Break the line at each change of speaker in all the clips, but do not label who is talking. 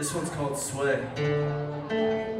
This one's called Sway.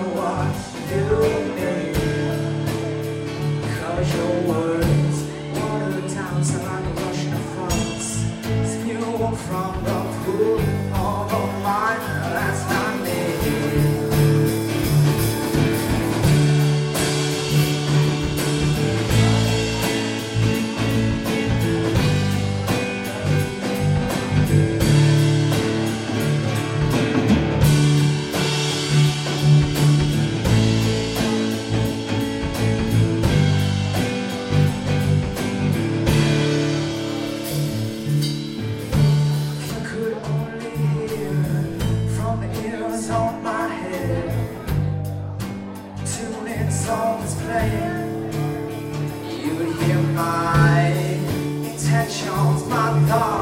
there's word. You hear my intentions, my thoughts.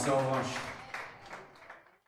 Salvas.